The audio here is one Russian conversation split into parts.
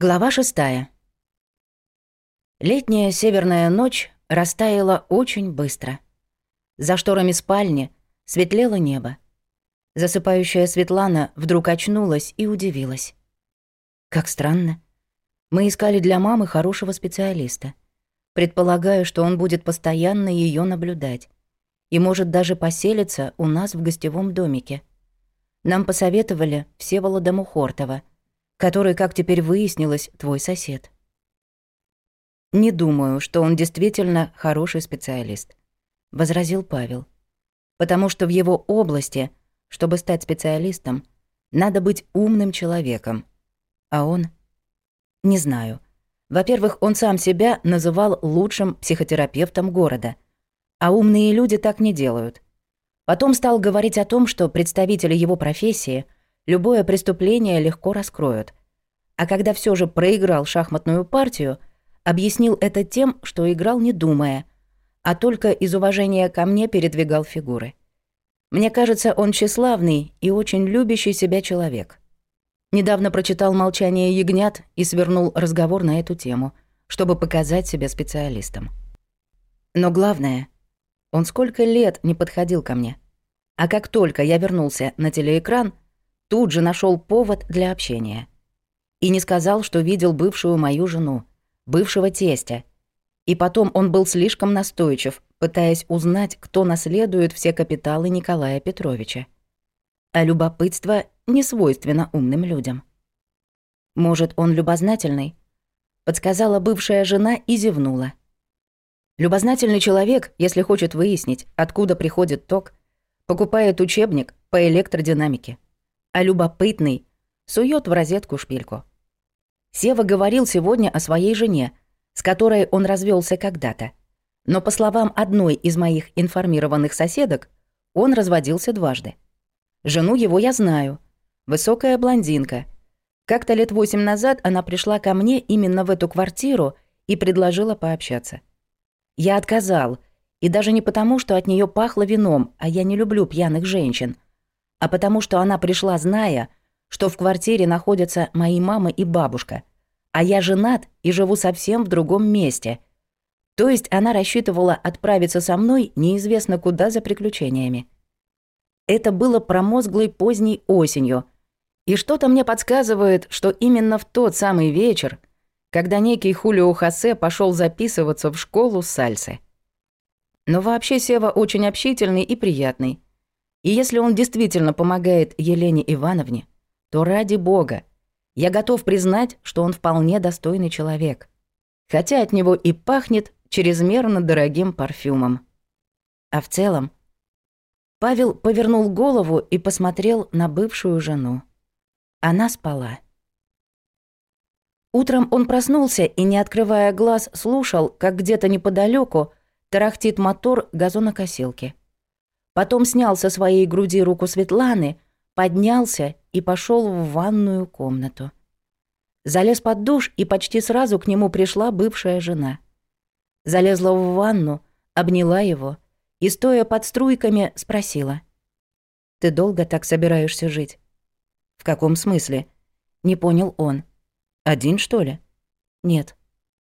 Глава 6. Летняя северная ночь растаяла очень быстро. За шторами спальни светлело небо. Засыпающая Светлана вдруг очнулась и удивилась. Как странно. Мы искали для мамы хорошего специалиста. Предполагаю, что он будет постоянно ее наблюдать. И может даже поселиться у нас в гостевом домике. Нам посоветовали Всеволода Мухортова — который, как теперь выяснилось, твой сосед. «Не думаю, что он действительно хороший специалист», — возразил Павел. «Потому что в его области, чтобы стать специалистом, надо быть умным человеком. А он? Не знаю. Во-первых, он сам себя называл лучшим психотерапевтом города. А умные люди так не делают. Потом стал говорить о том, что представители его профессии любое преступление легко раскроют — а когда все же проиграл шахматную партию, объяснил это тем, что играл не думая, а только из уважения ко мне передвигал фигуры. Мне кажется, он тщеславный и очень любящий себя человек. Недавно прочитал «Молчание ягнят» и свернул разговор на эту тему, чтобы показать себя специалистом. Но главное, он сколько лет не подходил ко мне. А как только я вернулся на телеэкран, тут же нашел повод для общения – и не сказал, что видел бывшую мою жену, бывшего тестя. И потом он был слишком настойчив, пытаясь узнать, кто наследует все капиталы Николая Петровича. А любопытство не свойственно умным людям. Может, он любознательный? Подсказала бывшая жена и зевнула. Любознательный человек, если хочет выяснить, откуда приходит ток, покупает учебник по электродинамике. А любопытный сует в розетку шпильку. Сева говорил сегодня о своей жене, с которой он развелся когда-то. Но, по словам одной из моих информированных соседок, он разводился дважды. Жену его я знаю. Высокая блондинка. Как-то лет восемь назад она пришла ко мне именно в эту квартиру и предложила пообщаться. Я отказал, и даже не потому, что от нее пахло вином, а я не люблю пьяных женщин, а потому что она пришла, зная, что в квартире находятся мои мама и бабушка, а я женат и живу совсем в другом месте. То есть она рассчитывала отправиться со мной неизвестно куда за приключениями. Это было промозглой поздней осенью, и что-то мне подсказывает, что именно в тот самый вечер, когда некий Хулио Хосе пошел записываться в школу сальсы. Но вообще Сева очень общительный и приятный. И если он действительно помогает Елене Ивановне, то ради бога, я готов признать, что он вполне достойный человек. Хотя от него и пахнет чрезмерно дорогим парфюмом. А в целом... Павел повернул голову и посмотрел на бывшую жену. Она спала. Утром он проснулся и, не открывая глаз, слушал, как где-то неподалеку тарахтит мотор газонокосилки. Потом снял со своей груди руку Светланы, поднялся и пошел в ванную комнату. Залез под душ, и почти сразу к нему пришла бывшая жена. Залезла в ванну, обняла его и, стоя под струйками, спросила. «Ты долго так собираешься жить?» «В каком смысле?» — не понял он. «Один, что ли?» «Нет,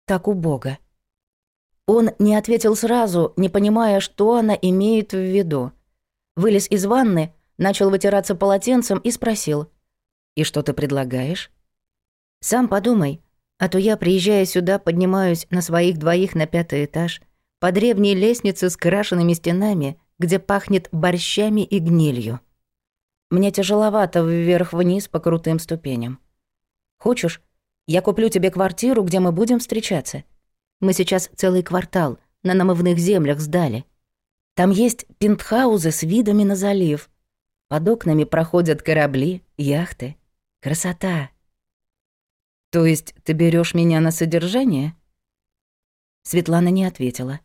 так у Бога». Он не ответил сразу, не понимая, что она имеет в виду. Вылез из ванны — начал вытираться полотенцем и спросил. «И что ты предлагаешь?» «Сам подумай, а то я, приезжая сюда, поднимаюсь на своих двоих на пятый этаж, по древней лестнице с крашенными стенами, где пахнет борщами и гнилью. Мне тяжеловато вверх-вниз по крутым ступеням. Хочешь, я куплю тебе квартиру, где мы будем встречаться? Мы сейчас целый квартал на намывных землях сдали». Там есть пентхаузы с видами на залив, под окнами проходят корабли, яхты. Красота. То есть ты берешь меня на содержание? Светлана не ответила.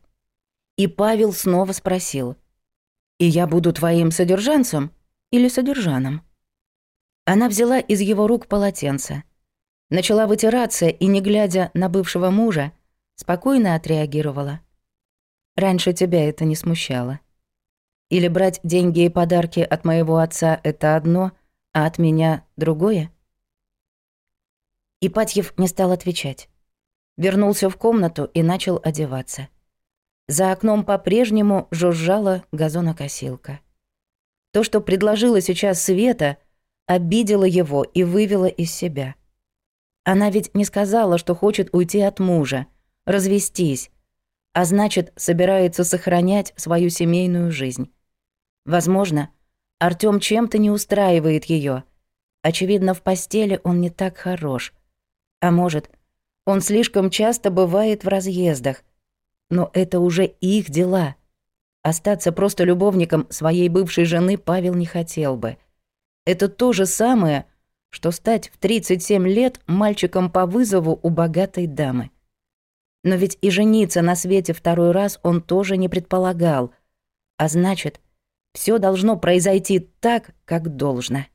И Павел снова спросил. И я буду твоим содержанцем или содержаном? Она взяла из его рук полотенце. Начала вытираться и, не глядя на бывшего мужа, спокойно отреагировала. Раньше тебя это не смущало. Или брать деньги и подарки от моего отца – это одно, а от меня – другое? Ипатьев не стал отвечать. Вернулся в комнату и начал одеваться. За окном по-прежнему жужжала газонокосилка. То, что предложила сейчас Света, обидело его и вывело из себя. Она ведь не сказала, что хочет уйти от мужа, развестись, а значит, собирается сохранять свою семейную жизнь. Возможно, Артём чем-то не устраивает её. Очевидно, в постели он не так хорош. А может, он слишком часто бывает в разъездах. Но это уже их дела. Остаться просто любовником своей бывшей жены Павел не хотел бы. Это то же самое, что стать в 37 лет мальчиком по вызову у богатой дамы. Но ведь и жениться на свете второй раз он тоже не предполагал. А значит, все должно произойти так, как должно.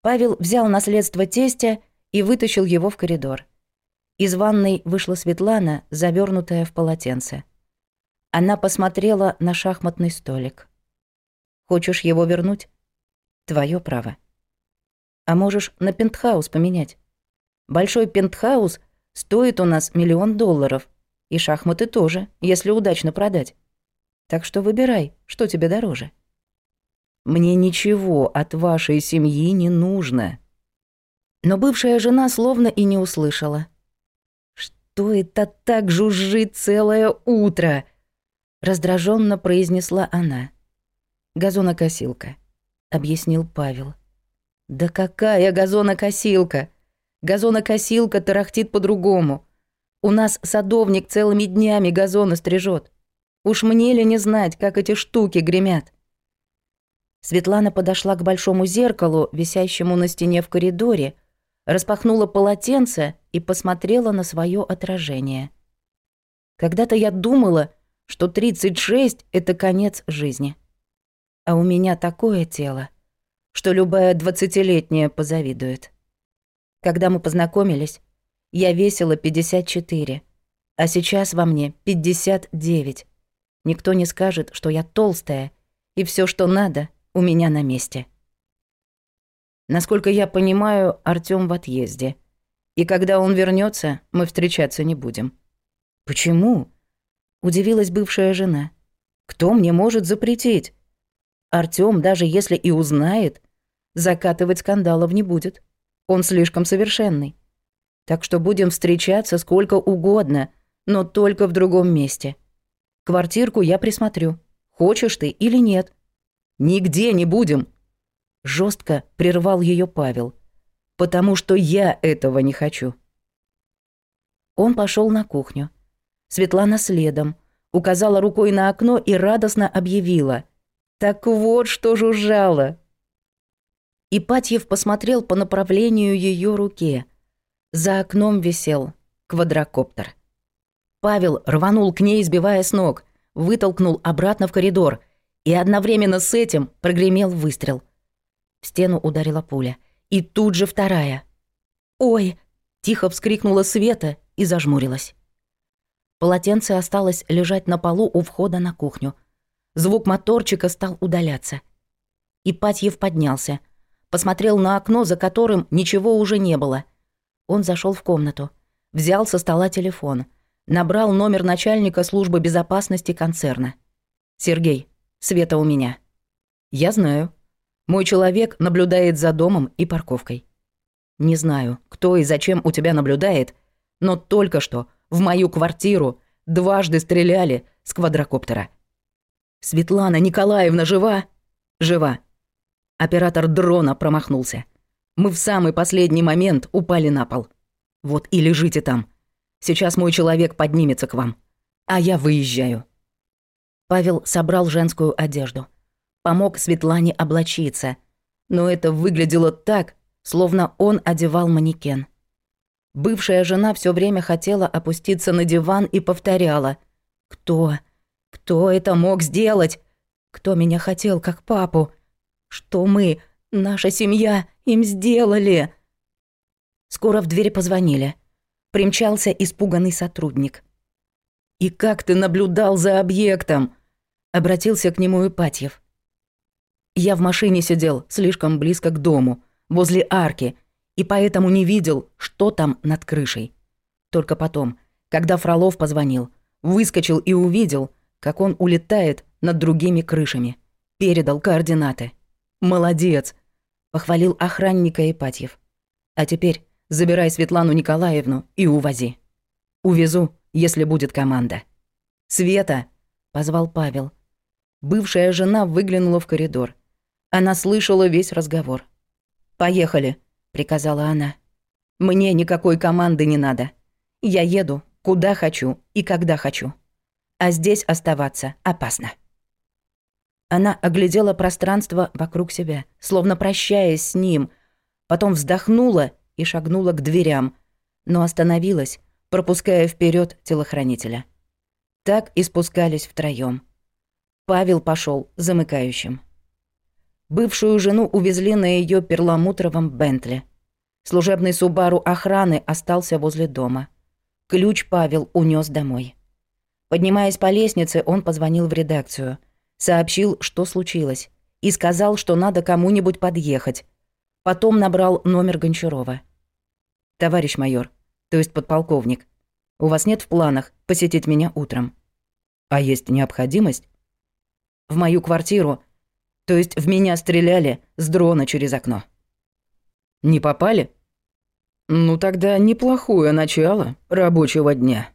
Павел взял наследство тестя и вытащил его в коридор. Из ванной вышла Светлана, завернутая в полотенце. Она посмотрела на шахматный столик. «Хочешь его вернуть?» «Твое право». «А можешь на пентхаус поменять?» «Большой пентхаус стоит у нас миллион долларов, и шахматы тоже, если удачно продать». Так что выбирай, что тебе дороже». «Мне ничего от вашей семьи не нужно». Но бывшая жена словно и не услышала. «Что это так жужжит целое утро?» раздраженно произнесла она. «Газонокосилка», — объяснил Павел. «Да какая газонокосилка? Газонокосилка тарахтит по-другому. У нас садовник целыми днями газоны стрижет. Уж мне ли не знать, как эти штуки гремят?» Светлана подошла к большому зеркалу, висящему на стене в коридоре, распахнула полотенце и посмотрела на свое отражение. Когда-то я думала, что 36 — это конец жизни. А у меня такое тело, что любая двадцатилетняя позавидует. Когда мы познакомились, я весила 54, а сейчас во мне 59. Никто не скажет, что я толстая, и все, что надо, у меня на месте. Насколько я понимаю, Артём в отъезде. И когда он вернется, мы встречаться не будем. Почему? Удивилась бывшая жена. Кто мне может запретить? Артём, даже если и узнает, закатывать скандалов не будет. Он слишком совершенный. Так что будем встречаться сколько угодно, но только в другом месте. Квартирку я присмотрю. Хочешь ты или нет?» «Нигде не будем!» Жестко прервал ее Павел. «Потому что я этого не хочу». Он пошел на кухню. Светлана следом. Указала рукой на окно и радостно объявила. «Так вот что жужжало!» Ипатьев посмотрел по направлению ее руке. За окном висел квадрокоптер. Павел рванул к ней, сбивая с ног, вытолкнул обратно в коридор, и одновременно с этим прогремел выстрел. В стену ударила пуля, и тут же вторая. «Ой!» – тихо вскрикнула Света и зажмурилась. Полотенце осталось лежать на полу у входа на кухню. Звук моторчика стал удаляться. Ипатьев поднялся, посмотрел на окно, за которым ничего уже не было. Он зашел в комнату, взял со стола телефон – набрал номер начальника службы безопасности концерна. «Сергей, Света у меня». «Я знаю. Мой человек наблюдает за домом и парковкой». «Не знаю, кто и зачем у тебя наблюдает, но только что в мою квартиру дважды стреляли с квадрокоптера». «Светлана Николаевна жива?» «Жива». Оператор дрона промахнулся. «Мы в самый последний момент упали на пол. Вот и лежите там» Сейчас мой человек поднимется к вам. А я выезжаю». Павел собрал женскую одежду. Помог Светлане облачиться. Но это выглядело так, словно он одевал манекен. Бывшая жена все время хотела опуститься на диван и повторяла. «Кто? Кто это мог сделать? Кто меня хотел, как папу? Что мы, наша семья, им сделали?» Скоро в двери позвонили примчался испуганный сотрудник. «И как ты наблюдал за объектом?» — обратился к нему Ипатьев. «Я в машине сидел слишком близко к дому, возле арки, и поэтому не видел, что там над крышей. Только потом, когда Фролов позвонил, выскочил и увидел, как он улетает над другими крышами. Передал координаты. «Молодец!» — похвалил охранника Ипатьев. «А теперь Забирай Светлану Николаевну и увози. Увезу, если будет команда. Света, позвал Павел. Бывшая жена выглянула в коридор. Она слышала весь разговор. Поехали, приказала она. Мне никакой команды не надо. Я еду, куда хочу и когда хочу. А здесь оставаться опасно. Она оглядела пространство вокруг себя, словно прощаясь с ним, потом вздохнула и шагнула к дверям, но остановилась, пропуская вперед телохранителя. Так и спускались втроем. Павел пошел замыкающим. Бывшую жену увезли на ее перламутровом Бентли. Служебный Субару охраны остался возле дома. Ключ Павел унес домой. Поднимаясь по лестнице, он позвонил в редакцию, сообщил, что случилось, и сказал, что надо кому-нибудь подъехать, Потом набрал номер Гончарова. «Товарищ майор, то есть подполковник, у вас нет в планах посетить меня утром? А есть необходимость?» «В мою квартиру, то есть в меня стреляли с дрона через окно». «Не попали?» «Ну тогда неплохое начало рабочего дня».